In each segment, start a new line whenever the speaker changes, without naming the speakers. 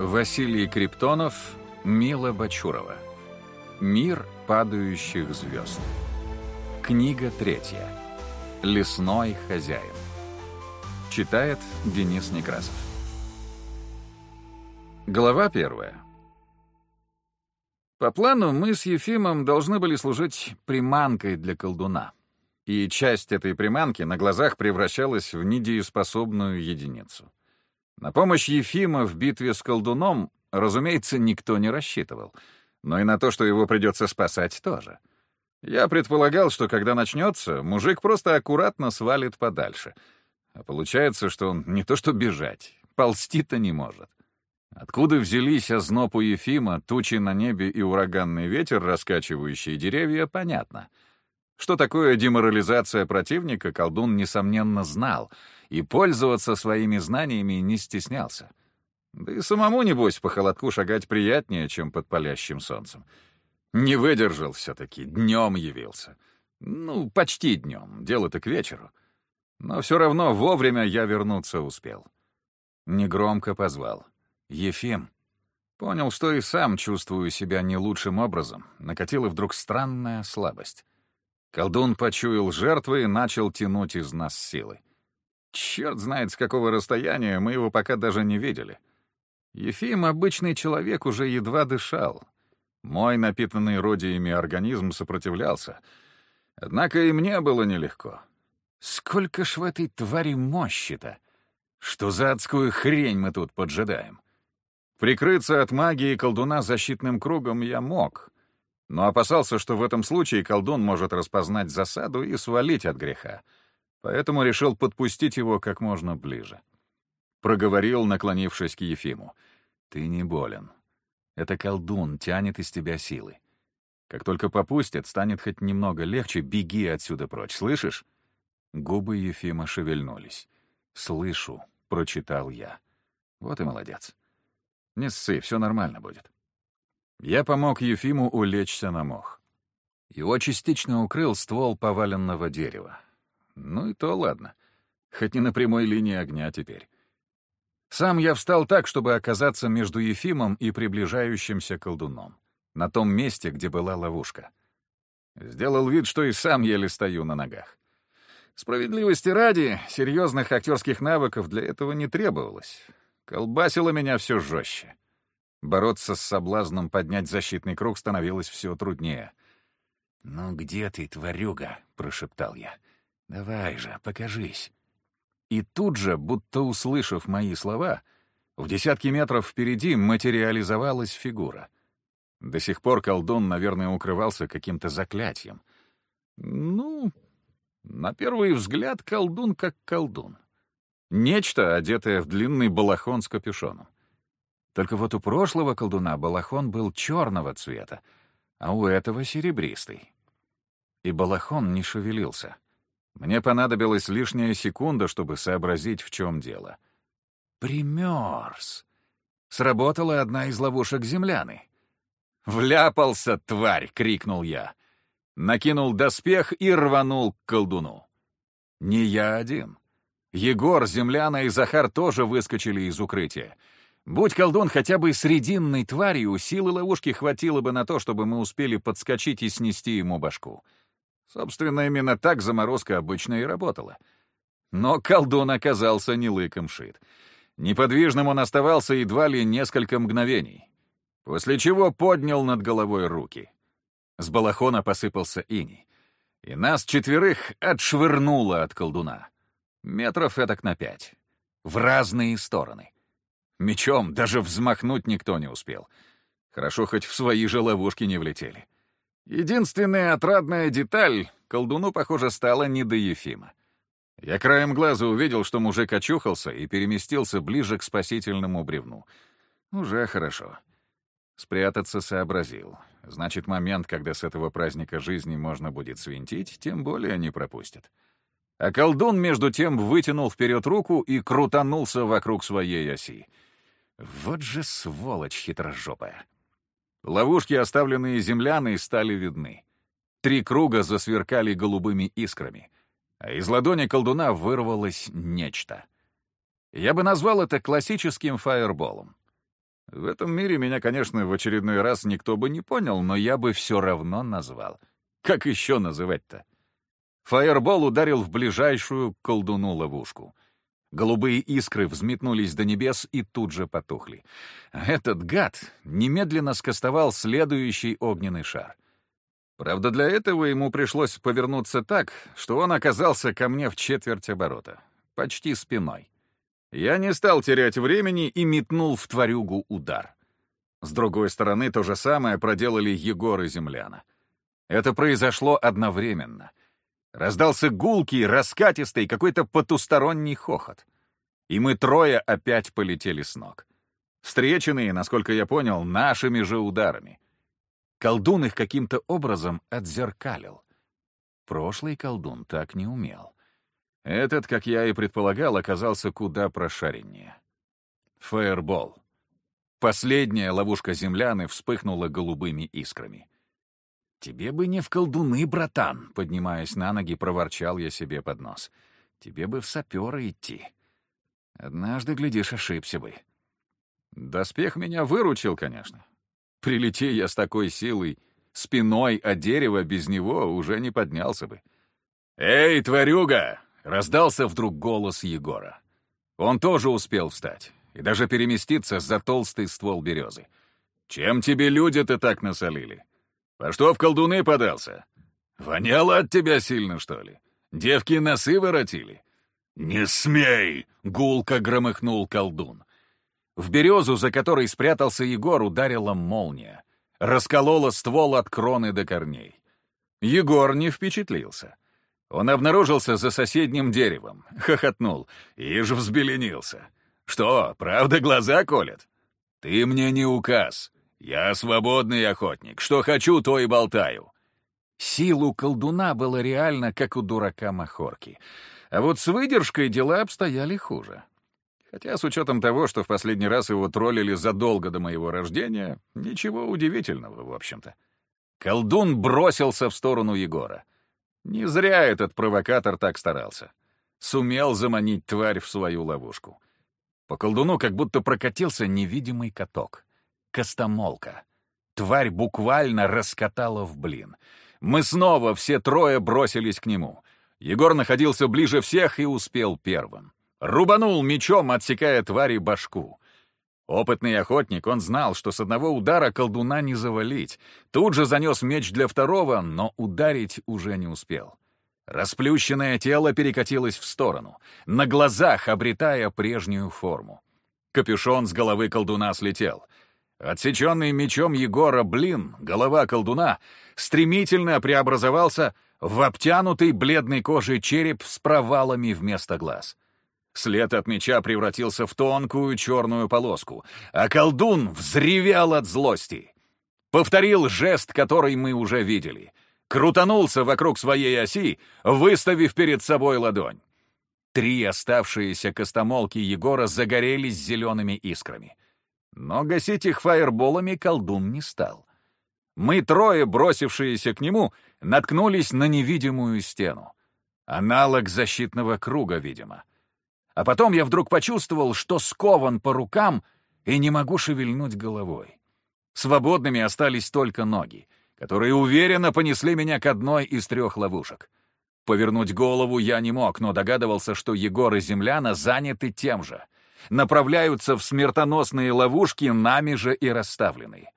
Василий Криптонов, Мила Бачурова. Мир падающих звезд. Книга третья. Лесной хозяин. Читает Денис Некрасов. Глава первая. По плану мы с Ефимом должны были служить приманкой для колдуна. И часть этой приманки на глазах превращалась в недееспособную единицу. На помощь Ефима в битве с колдуном, разумеется, никто не рассчитывал. Но и на то, что его придется спасать, тоже. Я предполагал, что когда начнется, мужик просто аккуратно свалит подальше. А получается, что он не то что бежать, ползти-то не может. Откуда взялись озноб у Ефима, тучи на небе и ураганный ветер, раскачивающие деревья, понятно. Что такое деморализация противника, колдун, несомненно, знал, и пользоваться своими знаниями не стеснялся. Да и самому, небось, по холодку шагать приятнее, чем под палящим солнцем. Не выдержал все-таки, днем явился. Ну, почти днем, дело-то к вечеру. Но все равно вовремя я вернуться успел. Негромко позвал. «Ефим». Понял, что и сам чувствую себя не лучшим образом. Накатила вдруг странная слабость. Колдун почуял жертвы и начал тянуть из нас силы. Черт знает, с какого расстояния, мы его пока даже не видели. Ефим, обычный человек, уже едва дышал. Мой напитанный родиями организм сопротивлялся. Однако и мне было нелегко. Сколько ж в этой твари мощи-то? Что за адскую хрень мы тут поджидаем? Прикрыться от магии колдуна защитным кругом я мог, но опасался, что в этом случае колдун может распознать засаду и свалить от греха, поэтому решил подпустить его как можно ближе. Проговорил, наклонившись к Ефиму. «Ты не болен. Это колдун тянет из тебя силы. Как только попустит, станет хоть немного легче, беги отсюда прочь, слышишь?» Губы Ефима шевельнулись. «Слышу», — прочитал я. «Вот и молодец. Не ссы, все нормально будет. Я помог Ефиму улечься на мох. Его частично укрыл ствол поваленного дерева. Ну и то ладно. Хоть не на прямой линии огня теперь. Сам я встал так, чтобы оказаться между Ефимом и приближающимся колдуном, на том месте, где была ловушка. Сделал вид, что и сам еле стою на ногах. Справедливости ради, серьезных актерских навыков для этого не требовалось. Колбасило меня все жестче. Бороться с соблазном поднять защитный круг становилось все труднее. «Ну где ты, тварюга?» — прошептал я. «Давай же, покажись». И тут же, будто услышав мои слова, в десятки метров впереди материализовалась фигура. До сих пор колдун, наверное, укрывался каким-то заклятием. Ну, на первый взгляд колдун как колдун. Нечто, одетое в длинный балахон с капюшоном. Только вот у прошлого колдуна балахон был черного цвета, а у этого серебристый. И балахон не шевелился. Мне понадобилась лишняя секунда, чтобы сообразить, в чем дело. Примерз. Сработала одна из ловушек земляны. «Вляпался, тварь!» — крикнул я. Накинул доспех и рванул к колдуну. Не я один. Егор, Земляна и Захар тоже выскочили из укрытия. Будь колдун хотя бы срединной тварью, силы ловушки хватило бы на то, чтобы мы успели подскочить и снести ему башку. Собственно, именно так заморозка обычно и работала. Но колдун оказался не лыком шит. Неподвижным он оставался едва ли несколько мгновений, после чего поднял над головой руки. С балахона посыпался иней, и нас четверых отшвырнуло от колдуна. Метров этак на пять. В разные стороны. Мечом даже взмахнуть никто не успел. Хорошо, хоть в свои же ловушки не влетели. Единственная отрадная деталь — колдуну, похоже, стала не до Ефима. Я краем глаза увидел, что мужик очухался и переместился ближе к спасительному бревну. Уже хорошо. Спрятаться сообразил. Значит, момент, когда с этого праздника жизни можно будет свинтить, тем более не пропустит. А колдун, между тем, вытянул вперед руку и крутанулся вокруг своей оси. Вот же сволочь хитрожопая. Ловушки, оставленные земляной, стали видны. Три круга засверкали голубыми искрами, а из ладони колдуна вырвалось нечто. Я бы назвал это классическим фаерболом. В этом мире меня, конечно, в очередной раз никто бы не понял, но я бы все равно назвал. Как еще называть-то? Фаербол ударил в ближайшую колдуну ловушку. Голубые искры взметнулись до небес и тут же потухли. Этот гад немедленно скостовал следующий огненный шар. Правда, для этого ему пришлось повернуться так, что он оказался ко мне в четверть оборота, почти спиной. Я не стал терять времени и метнул в тварюгу удар. С другой стороны, то же самое проделали Егор и Земляна. Это произошло одновременно. Раздался гулкий, раскатистый, какой-то потусторонний хохот. И мы трое опять полетели с ног. Встреченные, насколько я понял, нашими же ударами — Колдун их каким-то образом отзеркалил. Прошлый колдун так не умел. Этот, как я и предполагал, оказался куда прошареннее. Фаербол. Последняя ловушка земляны вспыхнула голубыми искрами. «Тебе бы не в колдуны, братан!» — поднимаясь на ноги, проворчал я себе под нос. «Тебе бы в саперы идти. Однажды, глядишь, ошибся бы». Доспех меня выручил, конечно. Прилети я с такой силой, спиной от дерева без него уже не поднялся бы. «Эй, тварюга!» — раздался вдруг голос Егора. Он тоже успел встать и даже переместиться за толстый ствол березы. «Чем тебе люди-то так насолили? По что в колдуны подался? Воняло от тебя сильно, что ли? Девки носы воротили?» «Не смей!» — гулко громыхнул колдун. В березу, за которой спрятался Егор, ударила молния. Расколола ствол от кроны до корней. Егор не впечатлился. Он обнаружился за соседним деревом, хохотнул и же взбеленился. «Что, правда глаза колят? Ты мне не указ. Я свободный охотник. Что хочу, то и болтаю». Силу колдуна было реально, как у дурака Махорки. А вот с выдержкой дела обстояли хуже. Хотя с учетом того, что в последний раз его троллили задолго до моего рождения, ничего удивительного, в общем-то. Колдун бросился в сторону Егора. Не зря этот провокатор так старался. Сумел заманить тварь в свою ловушку. По колдуну как будто прокатился невидимый каток. Костомолка. Тварь буквально раскатала в блин. Мы снова все трое бросились к нему. Егор находился ближе всех и успел первым. Рубанул мечом, отсекая твари башку. Опытный охотник, он знал, что с одного удара колдуна не завалить. Тут же занес меч для второго, но ударить уже не успел. Расплющенное тело перекатилось в сторону, на глазах обретая прежнюю форму. Капюшон с головы колдуна слетел. Отсеченный мечом Егора блин, голова колдуна, стремительно преобразовался в обтянутый бледной кожей череп с провалами вместо глаз. След от меча превратился в тонкую черную полоску, а колдун взревел от злости. Повторил жест, который мы уже видели. Крутанулся вокруг своей оси, выставив перед собой ладонь. Три оставшиеся костомолки Егора загорелись зелеными искрами. Но гасить их фаерболами колдун не стал. Мы трое, бросившиеся к нему, наткнулись на невидимую стену. Аналог защитного круга, видимо. А потом я вдруг почувствовал, что скован по рукам и не могу шевельнуть головой. Свободными остались только ноги, которые уверенно понесли меня к одной из трех ловушек. Повернуть голову я не мог, но догадывался, что Егор и Земляна заняты тем же. Направляются в смертоносные ловушки, нами же и расставленные.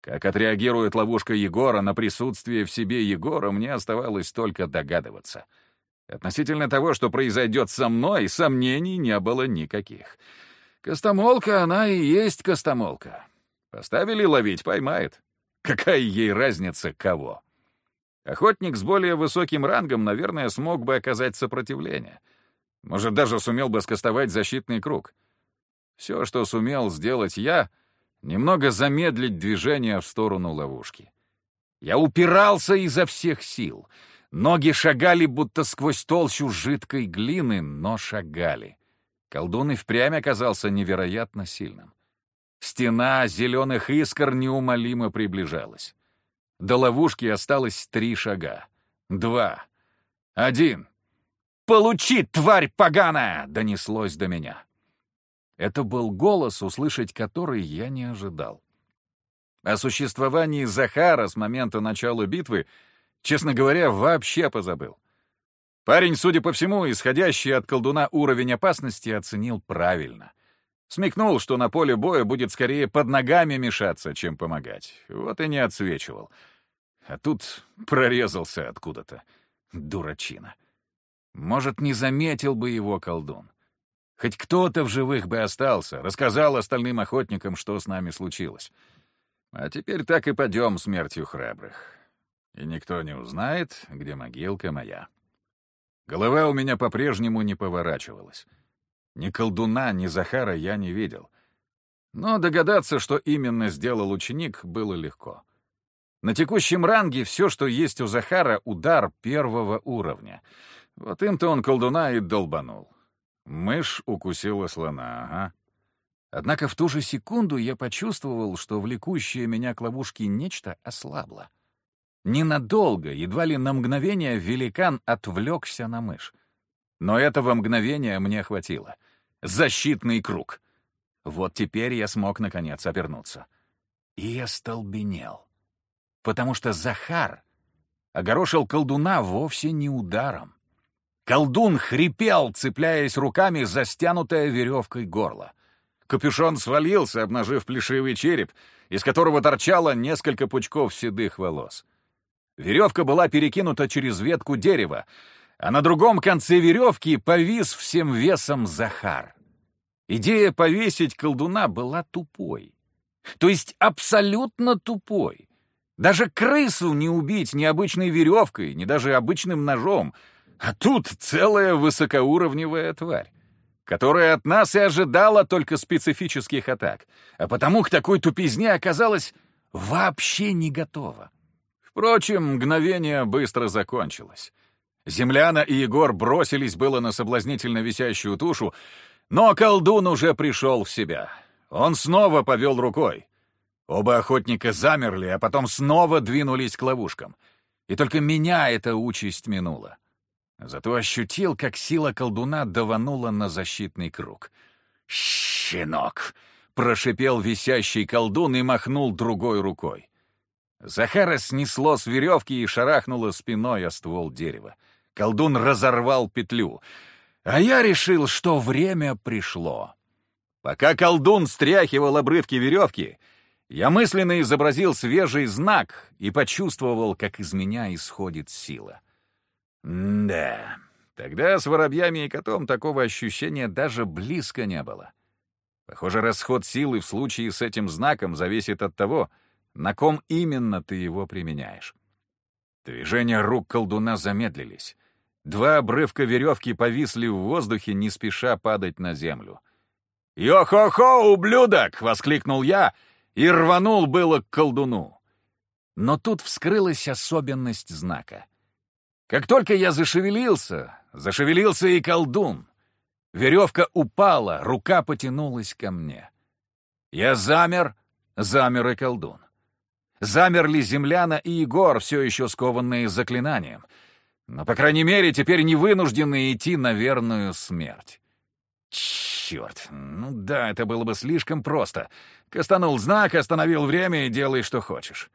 Как отреагирует ловушка Егора на присутствие в себе Егора, мне оставалось только догадываться — Относительно того, что произойдет со мной, сомнений не было никаких. Костомолка она и есть костомолка. Поставили ловить — поймает. Какая ей разница, кого? Охотник с более высоким рангом, наверное, смог бы оказать сопротивление. Может, даже сумел бы скостовать защитный круг. Все, что сумел сделать я, немного замедлить движение в сторону ловушки. Я упирался изо всех сил — Ноги шагали, будто сквозь толщу жидкой глины, но шагали. Колдун и впрямь оказался невероятно сильным. Стена зеленых искр неумолимо приближалась. До ловушки осталось три шага. Два. Один. «Получи, тварь поганая!» — донеслось до меня. Это был голос, услышать который я не ожидал. О существовании Захара с момента начала битвы, честно говоря, вообще позабыл. Парень, судя по всему, исходящий от колдуна уровень опасности оценил правильно. Смекнул, что на поле боя будет скорее под ногами мешаться, чем помогать. Вот и не отсвечивал. А тут прорезался откуда-то. Дурачина. Может, не заметил бы его колдун. Хоть кто-то в живых бы остался, рассказал остальным охотникам, что с нами случилось. А теперь так и пойдем смертью храбрых. И никто не узнает, где могилка моя. Голова у меня по-прежнему не поворачивалась. Ни колдуна, ни Захара я не видел. Но догадаться, что именно сделал ученик, было легко. На текущем ранге все, что есть у Захара, удар первого уровня. Вот им-то он колдуна и долбанул. Мышь укусила слона, ага. Однако в ту же секунду я почувствовал, что влекущее меня к ловушке нечто ослабло. Ненадолго, едва ли на мгновение, великан отвлекся на мышь. Но этого мгновения мне хватило. Защитный круг. Вот теперь я смог, наконец, обернуться. И я столбенел. Потому что Захар огорошил колдуна вовсе не ударом. Колдун хрипел, цепляясь руками за стянутое веревкой горло. Капюшон свалился, обнажив плешивый череп, из которого торчало несколько пучков седых волос. Веревка была перекинута через ветку дерева, а на другом конце веревки повис всем весом Захар. Идея повесить колдуна была тупой. То есть абсолютно тупой. Даже крысу не убить ни обычной веревкой, ни даже обычным ножом. А тут целая высокоуровневая тварь которая от нас и ожидала только специфических атак, а потому к такой тупизне оказалась вообще не готова. Впрочем, мгновение быстро закончилось. Земляна и Егор бросились было на соблазнительно висящую тушу, но колдун уже пришел в себя. Он снова повел рукой. Оба охотника замерли, а потом снова двинулись к ловушкам. И только меня эта участь минула. Зато ощутил, как сила колдуна даванула на защитный круг. «Щенок!» — прошипел висящий колдун и махнул другой рукой. Захара снесло с веревки и шарахнуло спиной о ствол дерева. Колдун разорвал петлю. А я решил, что время пришло. Пока колдун стряхивал обрывки веревки, я мысленно изобразил свежий знак и почувствовал, как из меня исходит сила. Да, тогда с воробьями и котом такого ощущения даже близко не было. Похоже, расход силы в случае с этим знаком зависит от того, на ком именно ты его применяешь. Движения рук колдуна замедлились. Два обрывка веревки повисли в воздухе, не спеша падать на землю. «Йо-хо-хо, ублюдок!» — воскликнул я и рванул было к колдуну. Но тут вскрылась особенность знака. Как только я зашевелился, зашевелился и колдун. Веревка упала, рука потянулась ко мне. Я замер, замер и колдун. Замерли земляна и Егор, все еще скованные заклинанием. Но, по крайней мере, теперь не вынуждены идти на верную смерть. Черт, ну да, это было бы слишком просто. Кастанул знак, остановил время и делай, что хочешь.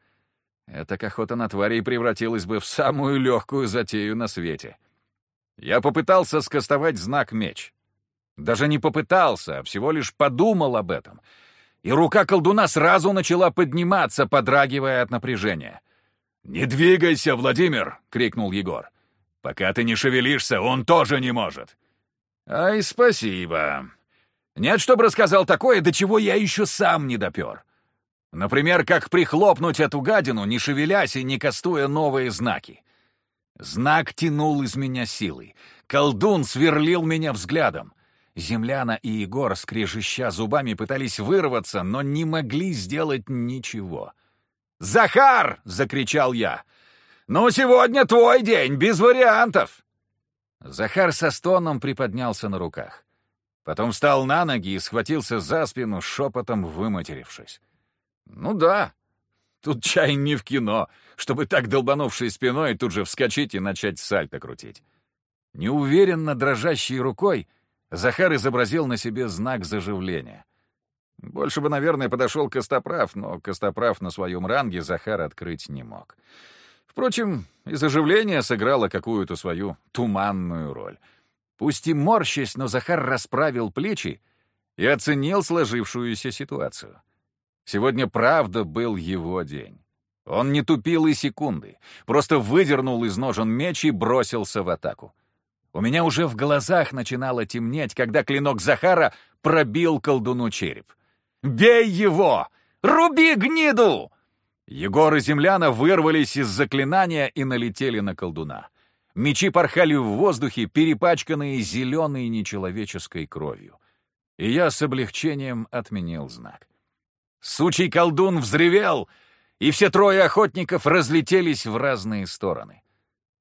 Эта охота на тварей превратилась бы в самую легкую затею на свете. Я попытался скостовать знак меч. Даже не попытался, а всего лишь подумал об этом — и рука колдуна сразу начала подниматься, подрагивая от напряжения. «Не двигайся, Владимир!» — крикнул Егор. «Пока ты не шевелишься, он тоже не может!» «Ай, спасибо!» Нет, чтобы рассказал такое, до чего я еще сам не допер. Например, как прихлопнуть эту гадину, не шевелясь и не кастуя новые знаки. Знак тянул из меня силой. Колдун сверлил меня взглядом. Земляна и Егор, скрежеща зубами, пытались вырваться, но не могли сделать ничего. «Захар!» — закричал я. «Ну, сегодня твой день, без вариантов!» Захар со стоном приподнялся на руках. Потом встал на ноги и схватился за спину, шепотом выматерившись. «Ну да, тут чай не в кино, чтобы так долбанувшей спиной тут же вскочить и начать сальто крутить». Неуверенно дрожащей рукой Захар изобразил на себе знак заживления. Больше бы, наверное, подошел Костоправ, но Костоправ на своем ранге Захар открыть не мог. Впрочем, и заживление сыграло какую-то свою туманную роль. Пусть и морщась, но Захар расправил плечи и оценил сложившуюся ситуацию. Сегодня правда был его день. Он не тупил и секунды, просто выдернул из ножен меч и бросился в атаку. У меня уже в глазах начинало темнеть, когда клинок Захара пробил колдуну череп. «Бей его! Руби гниду!» Егор и земляна вырвались из заклинания и налетели на колдуна. Мечи порхали в воздухе, перепачканные зеленой нечеловеческой кровью. И я с облегчением отменил знак. Сучий колдун взревел, и все трое охотников разлетелись в разные стороны.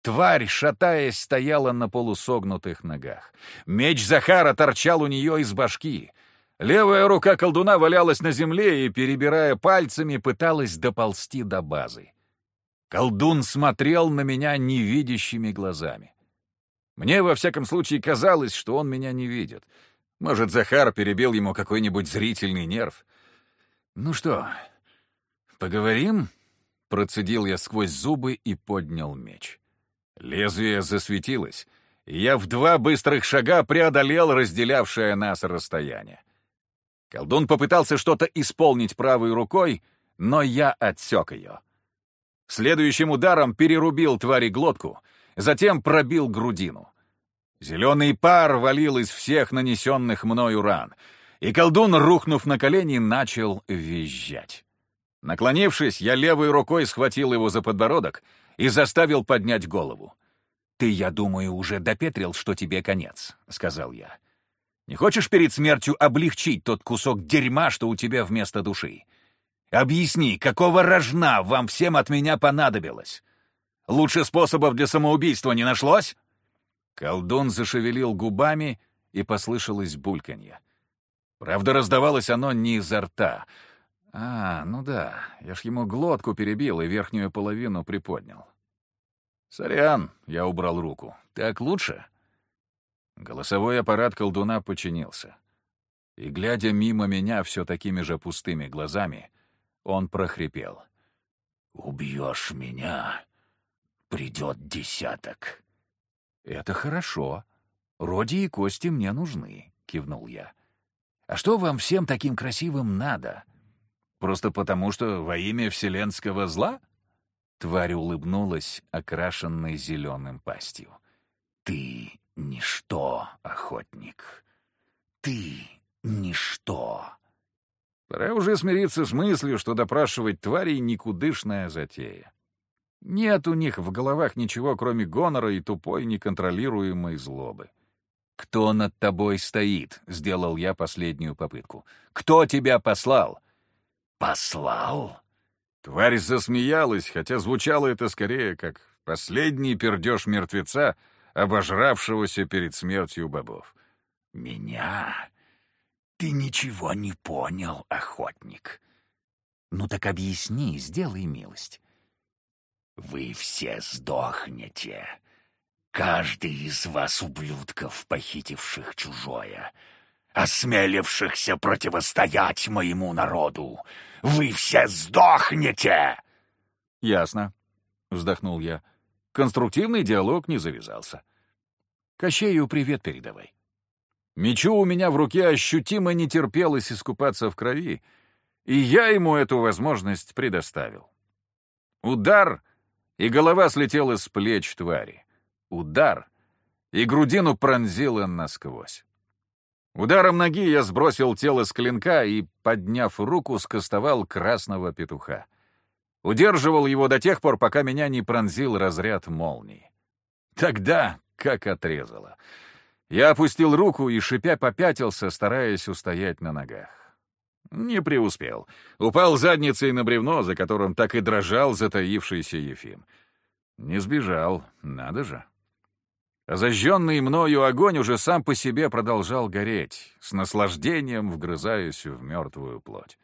Тварь, шатаясь, стояла на полусогнутых ногах. Меч Захара торчал у нее из башки. Левая рука колдуна валялась на земле и, перебирая пальцами, пыталась доползти до базы. Колдун смотрел на меня невидящими глазами. Мне, во всяком случае, казалось, что он меня не видит. Может, Захар перебил ему какой-нибудь зрительный нерв. «Ну что, поговорим?» Процедил я сквозь зубы и поднял меч. Лезвие засветилось, и я в два быстрых шага преодолел разделявшее нас расстояние. Колдун попытался что-то исполнить правой рукой, но я отсек ее. Следующим ударом перерубил твари глотку, затем пробил грудину. Зеленый пар валил из всех нанесенных мною ран, и колдун, рухнув на колени, начал визжать. Наклонившись, я левой рукой схватил его за подбородок — и заставил поднять голову. «Ты, я думаю, уже допетрил, что тебе конец», — сказал я. «Не хочешь перед смертью облегчить тот кусок дерьма, что у тебя вместо души? Объясни, какого рожна вам всем от меня понадобилось? Лучше способов для самоубийства не нашлось?» Колдун зашевелил губами, и послышалось бульканье. Правда, раздавалось оно не изо рта, а, ну да, я ж ему глотку перебил и верхнюю половину приподнял. «Сорян», — я убрал руку. «Так лучше?» Голосовой аппарат колдуна подчинился. И, глядя мимо меня все такими же пустыми глазами, он прохрипел. «Убьешь меня, придет десяток». «Это хорошо. Роди и кости мне нужны», — кивнул я. «А что вам всем таким красивым надо?» Просто потому, что во имя вселенского зла?» Тварь улыбнулась, окрашенной зеленым пастью. «Ты — ничто, охотник. Ты — ничто». Пора уже смириться с мыслью, что допрашивать тварей — никудышная затея. Нет у них в головах ничего, кроме гонора и тупой неконтролируемой злобы. «Кто над тобой стоит?» — сделал я последнюю попытку. «Кто тебя послал?» «Послал?» Тварь засмеялась, хотя звучало это скорее как последний пердеж мертвеца, обожравшегося перед смертью бобов. «Меня? Ты ничего не понял, охотник. Ну так объясни, сделай милость. Вы все сдохнете. Каждый из вас, ублюдков, похитивших чужое, осмелившихся противостоять моему народу. Вы все сдохнете!» «Ясно», — вздохнул я. Конструктивный диалог не завязался. «Кощею привет передавай». Мечу у меня в руке ощутимо не терпелось искупаться в крови, и я ему эту возможность предоставил. Удар, и голова слетела с плеч твари. Удар, и грудину пронзила насквозь. Ударом ноги я сбросил тело с клинка и, подняв руку, скостовал красного петуха. Удерживал его до тех пор, пока меня не пронзил разряд молнии. Тогда как отрезало. Я опустил руку и, шипя, попятился, стараясь устоять на ногах. Не преуспел. Упал задницей на бревно, за которым так и дрожал затаившийся Ефим. Не сбежал, надо же. Зажженный мною огонь уже сам по себе продолжал гореть, с наслаждением вгрызаясь в мертвую плоть.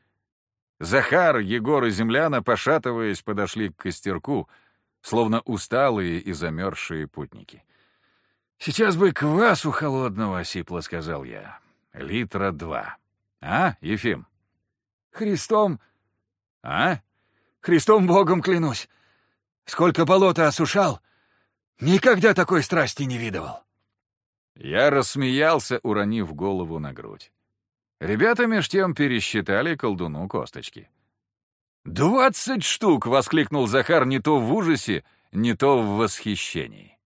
Захар, Егор и земляна, пошатываясь, подошли к костерку, словно усталые и замерзшие путники. «Сейчас бы квасу холодного», — сипло сказал я. «Литра два». «А, Ефим?»
«Христом...»
«А?»
«Христом Богом клянусь! Сколько болота осушал! Никогда такой страсти не видывал!»
Я рассмеялся, уронив голову на грудь. Ребята меж тем пересчитали колдуну косточки. «Двадцать штук!» — воскликнул Захар не то в ужасе, не то в восхищении.